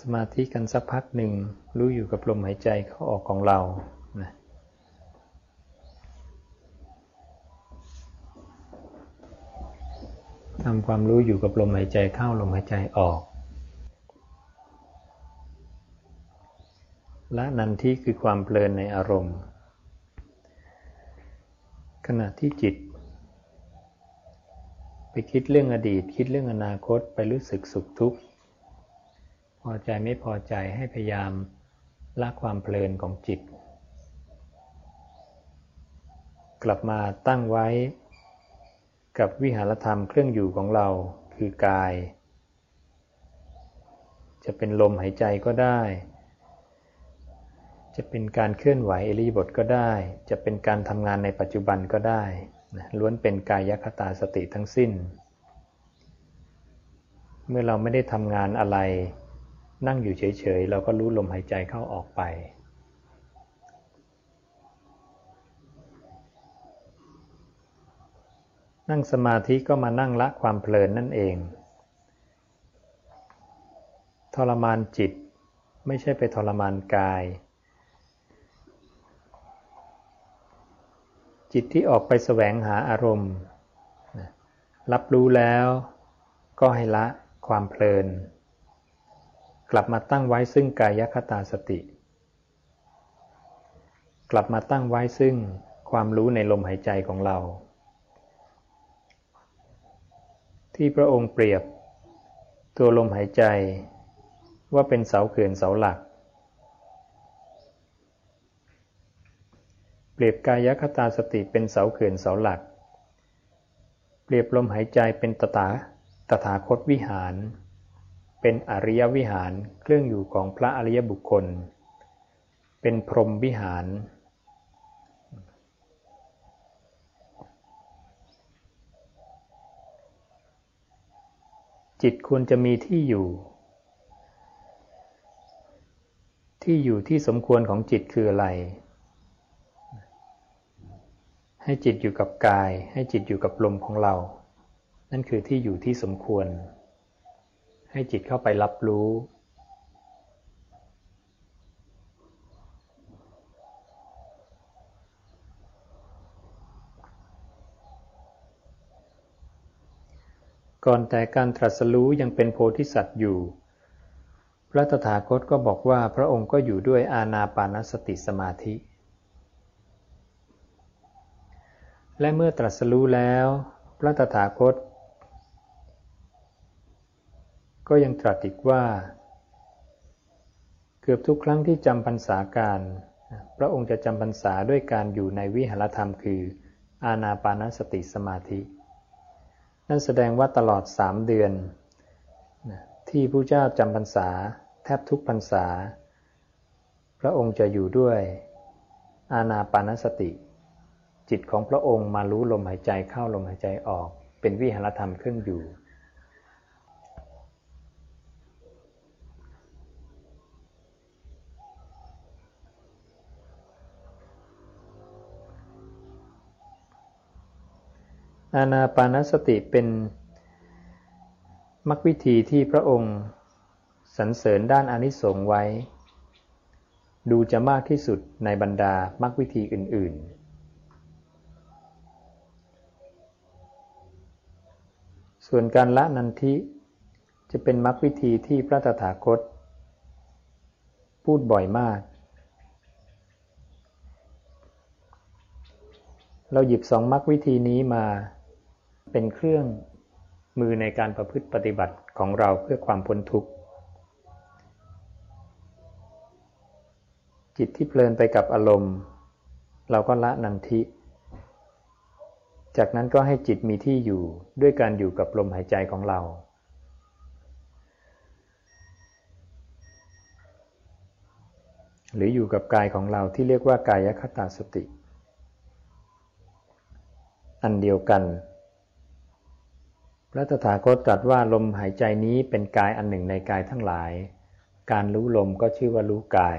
ำสมาธิกันสักพักหนึ่ง รู้อยู่กับลมหายใจเข้าออกของเรานะทำความรู้อยู่กับลมหายใจเข้าลมหายใจออก และนันทิคือความเพลินในอารมณ์ ขณะที่จิต ไปคิดเรื่องอดีต คิดเรื่องอนาคตไปรู้สึกสุขทุกข์ พอใจไม่พอใจให้พยายามละความเพลินของจิต กลับมาตั้งไว้ กับวิหารธรรมเครื่องอยู่ของเราคือกาย จะเป็นลมหายใจก็ได้ จะเป็นการเคลื่อนไหวเอริบทก็ได้ จะเป็นการทำงานในปัจจุบันก็ได้ล้วนเป็นกายคตาสติทั้งสิ้น เมื่อเราไม่ได้ทำงานอะไร นั่งอยู่เฉยๆ เราก็รู้ลมหายใจเข้าออกไป นั่งสมาธิก็มานั่งละความเพลินนั่นเอง ทรมานจิตไม่ใช่ไปทรมานกาย จิตที่ออกไปแสวงหาอารมณ์ รับรู้แล้วก็ให้ละความเพลิน กลับมาตั้งไว้ซึ่งกายคตาสติ กลับมาตั้งไว้ซึ่งความรู้ในลมหายใจของเรา ที่พระองค์เปรียบ ตัวลมหายใจ ว่าเป็นเสาเขื่อนเสาหลัก เปรียบกายคตาสติเป็นเสาเขื่อนเสาหลัก เปรียบลมหายใจเป็นตถาตถาคตวิหาร เป็นอริยวิหารเครื่องอยู่ของพระอริยบุคคล เป็นพรหมวิหาร จิตควรจะมีที่อยู่ ที่อยู่ที่สมควรของจิตคืออะไร ให้จิตอยู่กับกาย ให้จิตอยู่กับลมของเรา นั่นคือที่อยู่ที่สมควร ให้จิตเข้าไปรับรู้ ก่อนแต่การตรัสรู้ยังเป็นโพธิสัตว์อยู่ พระตถาคตก็บอกว่าพระองค์ก็อยู่ด้วยอาณาปานสติสมาธิ และเมื่อตรัสรู้แล้ว พระตถาคต ก็ยังตรัสอีกว่า เกือบทุกครั้งที่จำพรรษาการ พระองค์จะจำพรรษาด้วยการอยู่ในวิหารธรรมคือ อาณาปานสติสมาธิ นั่นแสดงว่าตลอดสามเดือน ที่พระเจ้าจำพรรษาแทบทุกพรรษา พระองค์จะอยู่ด้วย อาณาปานสติ จิตของพระองค์มารู้ลมหายใจเข้าลมหายใจออก เป็นวิหารธรรมเครื่องอยู่ อานาปานสติเป็นมรรควิธีที่พระองค์สรรเสริญด้านอนิสงส์ไว้ ดูจะมากที่สุดในบรรดามรรควิธีอื่น ๆ ส่วนการละนันทิจะเป็นมรรควิธีที่พระตถาคต พูดบ่อยมาก เราหยิบสองมรรควิธีนี้มา เป็นเครื่องมือในการประพฤติปฏิบัติของเราเพื่อความพ้นทุกข์ จิตที่เพลินไปกับอารมณ์ เราก็ละนันทิ จากนั้นก็ให้จิตมีที่อยู่ด้วยการอยู่กับลมหายใจของเรา หรืออยู่กับกายของเราที่เรียกว่ากายคตาสติ อันเดียวกัน พระตถาคตตรัสว่าลมหายใจนี้เป็นกายอันหนึ่งในกายทั้งหลาย การรู้ลมก็ชื่อว่ารู้กาย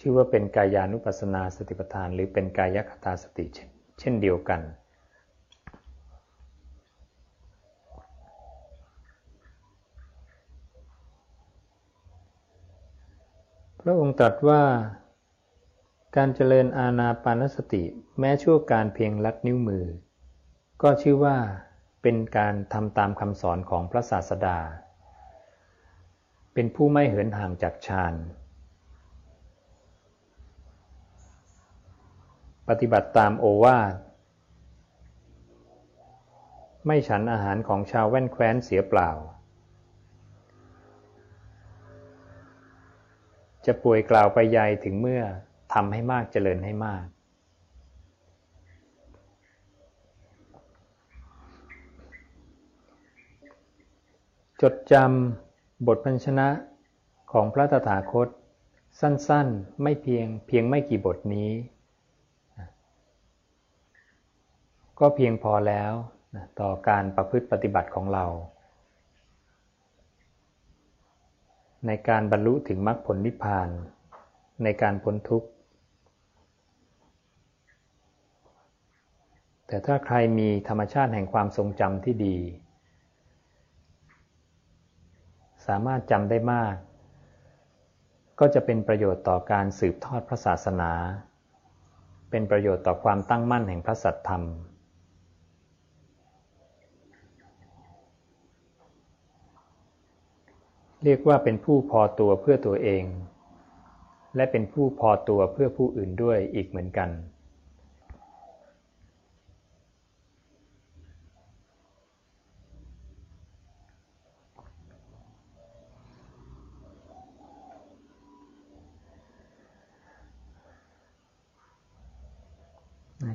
ชื่อว่าเป็นกายานุปัสนาสติปัฏฐาน หรือเป็นกายคตาสติเช่นเดียวกัน พระองค์ตรัสว่าการเจริญอาณาปานสติแม้ชั่วการเพียงลัดนิ้วมือ ก็ชื่อว่า เป็นการทำตามคำสอนของพระศาสดา เป็นผู้ไม่เหินห่างจากฌานปฏิบัติตามโอวาทไม่ฉันอาหารของชาวแว่นแคว้นเสียเปล่า จะป่วยกล่าวไปใหญ่ถึงเมื่อทำให้มากเจริญให้มาก ดจำบทพันชนะของพระตถาคต สั้นๆ ไม่เพียงเพียงไม่กี่บทนี้ ก็เพียงพอแล้วต่อการประพฤติปฏิบัติของเรา ในการบรรลุถึงมรรคผลนิพพาน ในการพ้นทุกข์ แต่ถ้าใครมีธรรมชาติแห่งความทรงจำที่ดี สามารถจำได้มาก ก็จะเป็นประโยชน์ต่อการสืบทอดพระศาสนา เป็นประโยชน์ต่อความตั้งมั่นแห่งพระสัตธรรม เรียกว่าเป็นผู้พอตัวเพื่อตัวเอง และเป็นผู้พอตัวเพื่อผู้อื่นด้วยอีกเหมือนกัน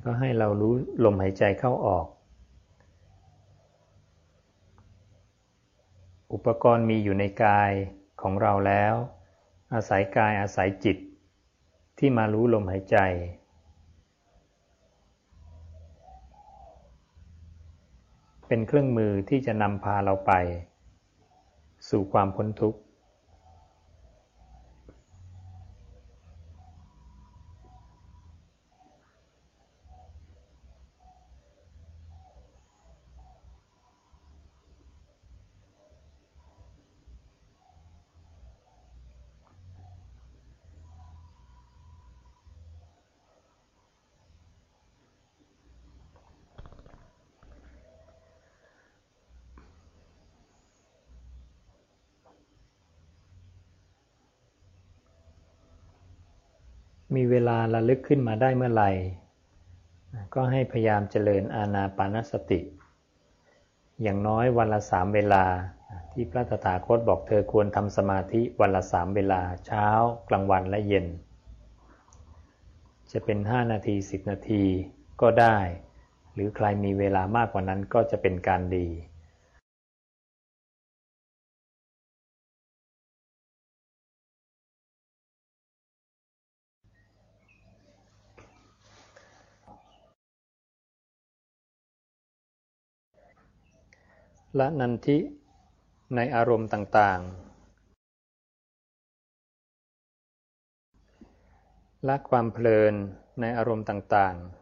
ก็ให้เรารู้ลมหายใจเข้าออก อุปกรณ์มีอยู่ในกายของเราแล้ว อาศัยกายอาศัยจิต ที่มารู้ลมหายใจ เป็นเครื่องมือที่จะนำพาเราไป สู่ความพ้นทุกข์ มีเวลาระลึกขึ้นมาได้เมื่อไหร่ ก็ให้พยายามเจริญอาณาปานสติ อย่างน้อยวันละสามเวลา ที่พระตถาคตบอกเธอควรทำสมาธิวันละสามเวลาเช้ากลางวันและเย็น จะเป็นห้านาทีสิบนาทีก็ได้ หรือใครมีเวลามากกว่านั้นก็จะเป็นการดี ละนันทิในอารมณ์ต่างๆ ละความเพลินในอารมณ์ต่างๆ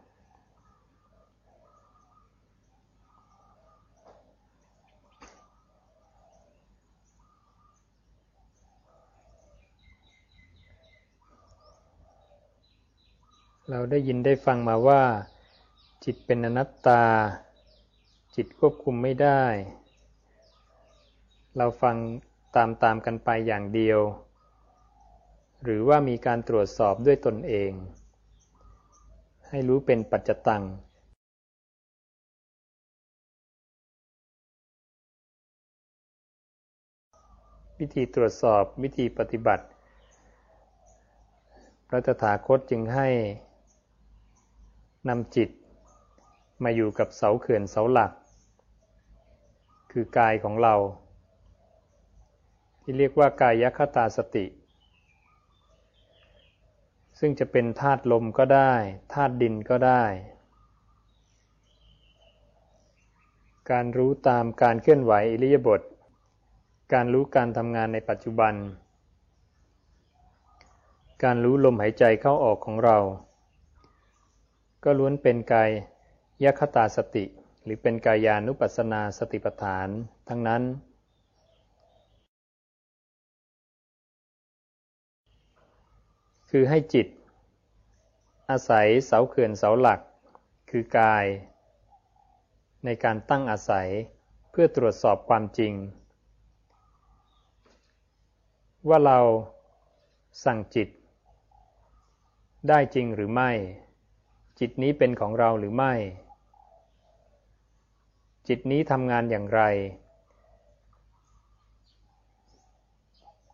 เราได้ยินได้ฟังมาว่า จิตเป็นอนัตตา จิตควบคุมไม่ได้ เราฟังตามตามกันไปอย่างเดียว หรือว่ามีการตรวจสอบด้วยตนเอง ให้รู้เป็นปัจจตังวิธีตรวจสอบวิธีปฏิบัติ พระตถาคตจึงให้นำจิตมาอยู่กับเสาเขื่อนเสาหลัก คือกายของเรา ที่เรียกว่ากายคตาสติ ซึ่งจะเป็นธาตุลมก็ได้ธาตุดินก็ได้ การรู้ตามการเคลื่อนไหวอิริยาบถการรู้การทำงานในปัจจุบัน การรู้ลมหายใจเข้าออกของเรา ก็ล้วนเป็นกายยคตาสติ หรือเป็นกายานุปัสสนาสติปัฏฐาน ทั้งนั้น คือให้จิต อาศัยเสาเขื่อนเสาหลัก คือกาย ในการตั้งอาศัยเพื่อตรวจสอบความจริง ว่าเราสั่งจิต ได้จริงหรือไม่ จิตนี้เป็นของเราหรือไม่ จิตนี้ทำงานอย่างไร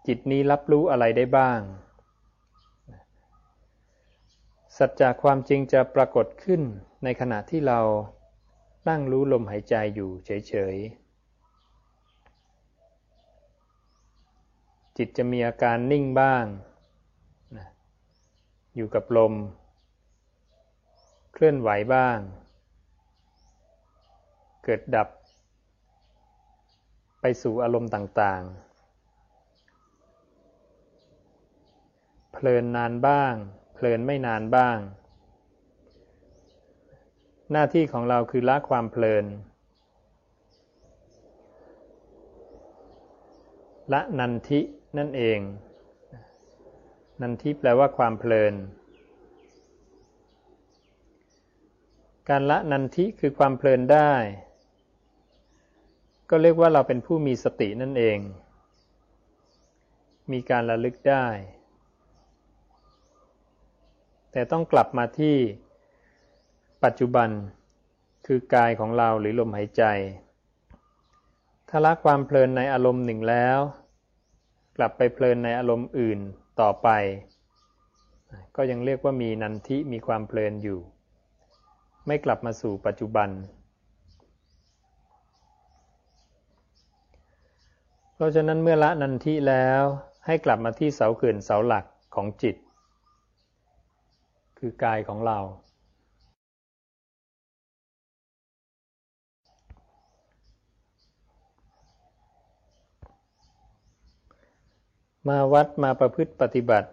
จิตนี้รับรู้อะไรได้บ้าง สัจจะความจริงจะปรากฏขึ้นในขณะที่เรานั่งรู้ลมหายใจอยู่เฉยๆ จิตจะมีอาการนิ่งบ้าง อยู่กับลม เคลื่อนไหวบ้าง เกิดดับ ไปสู่อารมณ์ต่างๆ เพลินนานบ้าง เพลินไม่นานบ้าง หน้าที่ของเราคือละความเพลิน ละนันทินั่นเอง นันทิแปลว่าความเพลิน การละนันทิคือความเพลินได้ ก็เรียกว่าเราเป็นผู้มีสตินั่นเอง มีการระลึกได้ แต่ต้องกลับมาที่ปัจจุบันคือกายของเราหรือลมหายใจ ถ้าละความเพลินในอารมณ์หนึ่งแล้ว กลับไปเพลินในอารมณ์อื่นต่อไป ก็ยังเรียกว่ามีนันทิมีความเพลินอยู่ ไม่กลับมาสู่ปัจจุบัน เพราะฉะนั้นเมื่อละนันทิแล้วให้กลับมาที่เสาเขื่อนเสาหลักของจิต คือกายของเรา มาวัดมาประพฤติปฏิบัติ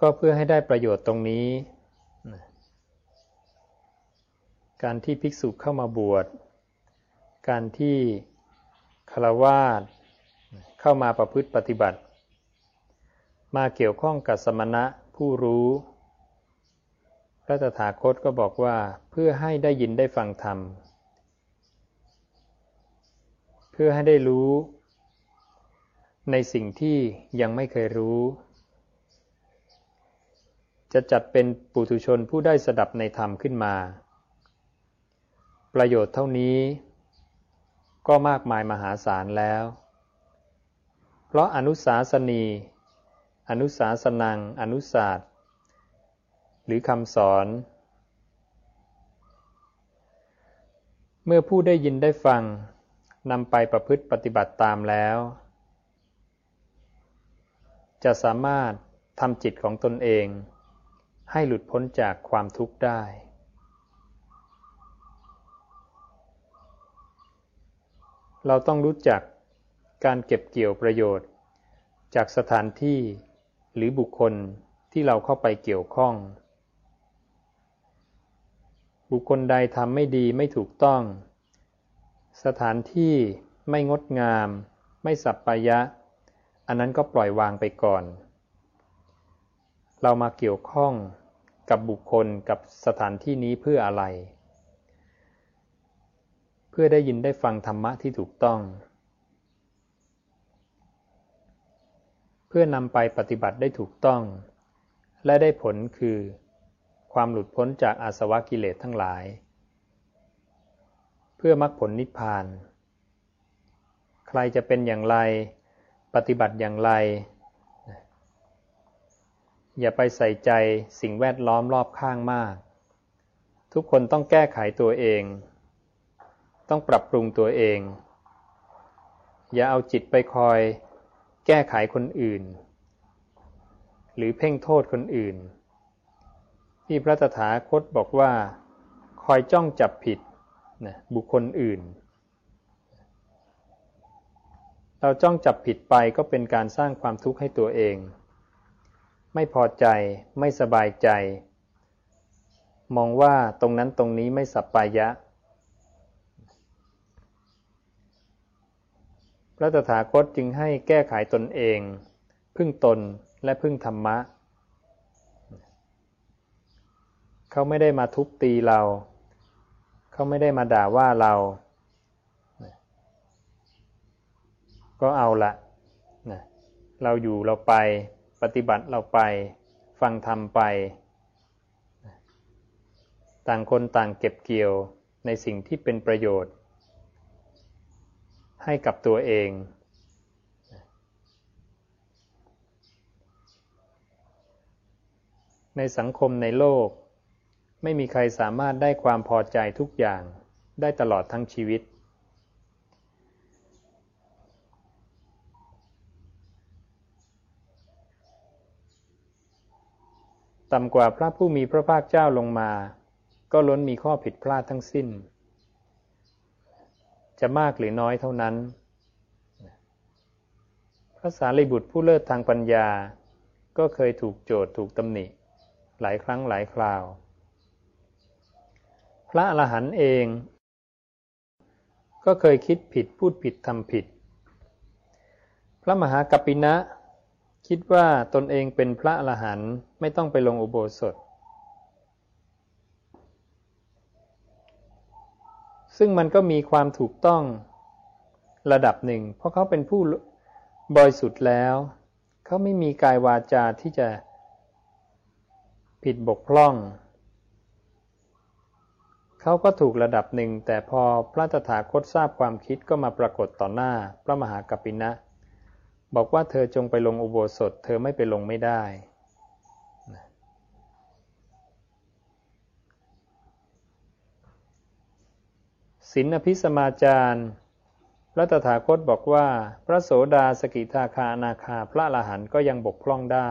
ก็เพื่อให้ได้ประโยชน์ตรงนี้ การที่ภิกษุเข้ามาบวช การที่คารวาสเข้ามาประพฤติปฏิบัติ มาเกี่ยวข้องกับสมณะ ผู้รู้ พระตถาคตก็บอกว่าเพื่อให้ได้ยินได้ฟังธรรม เพื่อให้ได้รู้ ในสิ่งที่ยังไม่เคยรู้ จะจัดเป็นปุถุชนผู้ได้สดับในธรรมขึ้นมา ประโยชน์เท่านี้ ก็มากมายมหาศาลแล้ว เพราะอนุสาสนี อนุสาสนัง อนุศาสตร์ หรือคำสอน เมื่อผู้ได้ยินได้ฟังนำไปประพฤติปฏิบัติตามแล้ว จะสามารถทำจิตของตนเอง ให้หลุดพ้นจากความทุกข์ได้ เราต้องรู้จักการเก็บเกี่ยวประโยชน์ จากสถานที่ หรือบุคคลที่เราเข้าไปเกี่ยวข้อง บุคคลใดทำไม่ดีไม่ถูกต้อง สถานที่ไม่งดงาม ไม่สัปปายะ อันนั้นก็ปล่อยวางไปก่อน เรามาเกี่ยวข้องกับบุคคลกับสถานที่นี้เพื่ออะไร เพื่อได้ยินได้ฟังธรรมะที่ถูกต้อง เพื่อนำไปปฏิบัติได้ถูกต้อง และได้ผลคือ ความหลุดพ้นจากอาสวะกิเลสทั้งหลาย เพื่อมรรคผลนิพพาน ใครจะเป็นอย่างไร ปฏิบัติอย่างไร อย่าไปใส่ใจสิ่งแวดล้อมรอบข้างมาก ทุกคนต้องแก้ไขตัวเอง ต้องปรับปรุงตัวเอง อย่าเอาจิตไปคอย แก้ไขคนอื่น หรือเพ่งโทษคนอื่น ที่พระตถาคตบอกว่าคอยจ้องจับผิดนะบุคคลอื่น เราจ้องจับผิดไปก็เป็นการสร้างความทุกข์ให้ตัวเอง ไม่พอใจไม่สบายใจ มองว่าตรงนั้นตรงนี้ไม่สัปปายะ พระตถาคตจึงให้แก้ไขตนเอง พึ่งตนและพึ่งธรรมะ เขาไม่ได้มาทุบตีเรา เขาไม่ได้มาด่าว่าเรา ก็เอาละนะเราอยู่เราไปปฏิบัติเราไป ฟังธรรมไป ต่างคนต่างเก็บเกี่ยวในสิ่งที่เป็นประโยชน์ ให้กับตัวเอง ในสังคมในโลก ไม่มีใครสามารถได้ความพอใจทุกอย่างได้ตลอดทั้งชีวิต ต่ำกว่าพระผู้มีพระภาคเจ้าลงมา ก็ล้นมีข้อผิดพลาดทั้งสิ้น จะมากหรือน้อยเท่านั้น พระสารีบุตรผู้เลิศทางปัญญา ก็เคยถูกโจทย์ถูกตำหนิ หลายครั้งหลายคราว พระอรหันต์เอง ก็เคยคิดผิดพูดผิดทำผิด พระมหากัปปินะ คิดว่าตนเองเป็นพระอรหันต์ไม่ต้องไปลงอุโบสถ ซึ่งมันก็มีความถูกต้องระดับหนึ่ง เพราะเขาเป็นผู้บริสุทธิ์แล้ว เขาไม่มีกายวาจาที่จะผิดบกพร่อง เขาก็ถูกระดับหนึ่ง แต่พอพระตถาคตทราบความคิดก็มาปรากฏต่อหน้าพระมหากัปปินะ บอกว่าเธอจงไปลงอุโบสถ เธอไม่ไปลงไม่ได้ สินอภิสมาจารพระตถาคตบอกว่า พระโสดาสกิทาคานาคาพระละหันก็ยังบกพร่องได้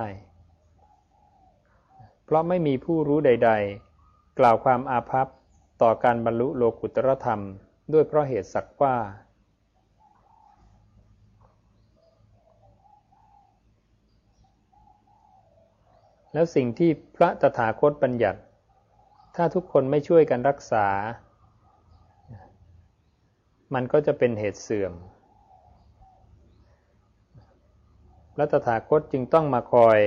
เพราะไม่มีผู้รู้ใด ๆ กล่าวความอาภัพต่อการบรรลุโลกุตรธรรม ด้วยเพราะเหตุสักว่า แล้วสิ่งที่พระตถาคตบัญญัติ ถ้าทุกคนไม่ช่วยกันรักษา มันก็จะเป็นเหตุเสื่อมระตถาคตจึงต้องมาคอย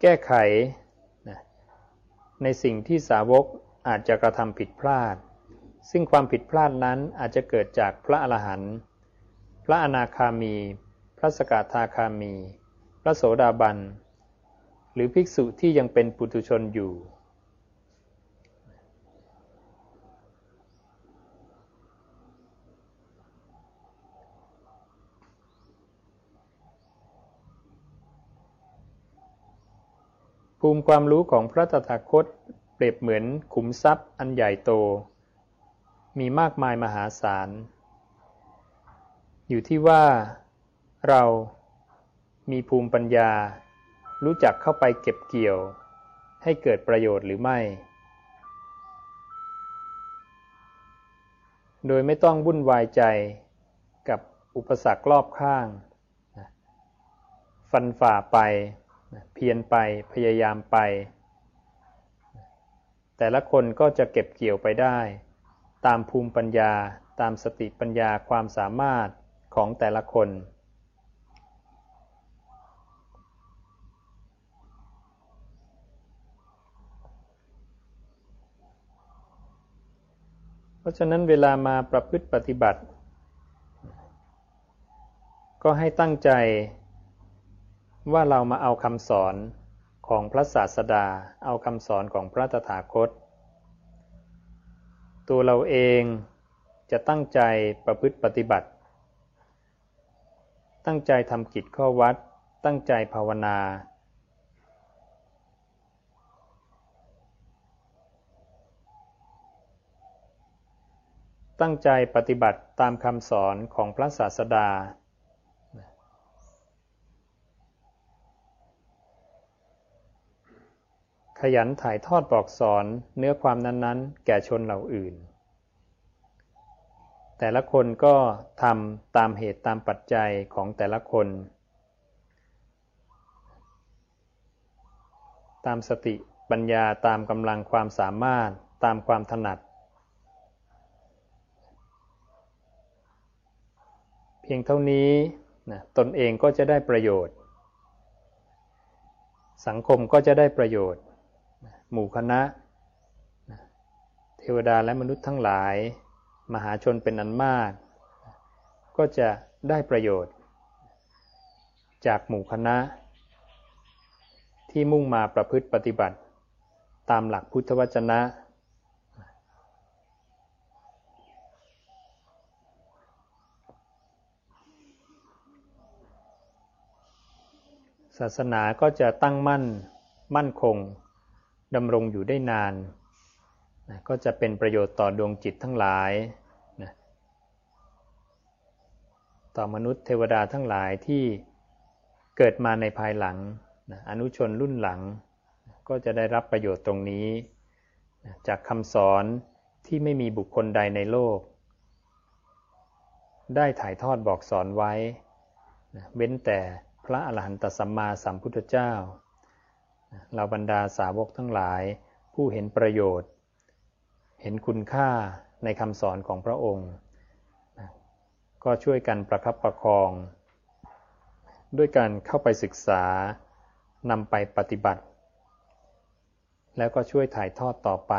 แก้ไขในสิ่งที่สาวกอาจจะกระทำผิดพลาด ซึ่งความผิดพลาดนั้นอาจจะเกิดจากพระอรหันต์ พระอนาคามี พระสกทาคามี พระโสดาบัน หรือภิกษุที่ยังเป็นปุถุชนอยู่ ภูมิความรู้ของพระตถาคตเปรียบเหมือนขุมทรัพย์อันใหญ่โต มีมากมายมหาศาล อยู่ที่ว่าเรามีภูมิปัญญา รู้จักเข้าไปเก็บเกี่ยว ให้เกิดประโยชน์หรือไม่ โดยไม่ต้องวุ่นวายใจกับอุปสรรครอบข้าง ฟันฝ่าไป เพียรไปพยายามไป แต่ละคนก็จะเก็บเกี่ยวไปได้ ตามภูมิปัญญาตามสติปัญญาความสามารถของแต่ละคน เพราะฉะนั้นเวลามาประพฤติปฏิบัติ ก็ให้ตั้งใจ ว่าเรามาเอาคำสอนของพระศาสดา เอาคำสอนของพระตถาคต ตัวเราเองจะตั้งใจประพฤติปฏิบัติ ตั้งใจทำกิจข้อวัด ตั้งใจภาวนา ตั้งใจปฏิบัติตามคำสอนของพระศาสดา ยันถ่ายทอดบอกสอนเนื้อความนั้นๆ แก่ชนเหล่าอื่น แต่ละคนก็ทำตามเหตุตามปัจจัยของแต่ละคน ตามสติปัญญาตามกำลังความสามารถตามความถนัด เพียงเท่านี้นะตนเองก็จะได้ประโยชน์ สังคมก็จะได้ประโยชน์ หมู่คณะ เทวดาและมนุษย์ทั้งหลาย มหาชนเป็นอันมาก ก็จะได้ประโยชน์ จากหมู่คณะ ที่มุ่งมาประพฤติปฏิบัติ ตามหลักพุทธวจนะ ศาสนาก็จะตั้งมั่นมั่นคง ดำรงอยู่ได้นานนะก็จะเป็นประโยชน์ต่อดวงจิตทั้งหลายนะต่อมนุษย์เทวดาทั้งหลายที่เกิดมาในภายหลังนะอนุชนรุ่นหลัง ก็จะได้รับประโยชน์ตรงนี้นะจากคำสอนที่ไม่มีบุคคลใดในโลก ได้ถ่ายทอดบอกสอนไว้นะเว้นแต่พระอรหันตสัมมาสัมพุทธเจ้า เราบรรดาสาวกทั้งหลาย ผู้เห็นประโยชน์ เห็นคุณค่าในคำสอนของพระองค์ ก็ช่วยกันประคับประคอง ด้วยการเข้าไปศึกษานำไปปฏิบัติ แล้วก็ช่วยถ่ายทอดต่อไป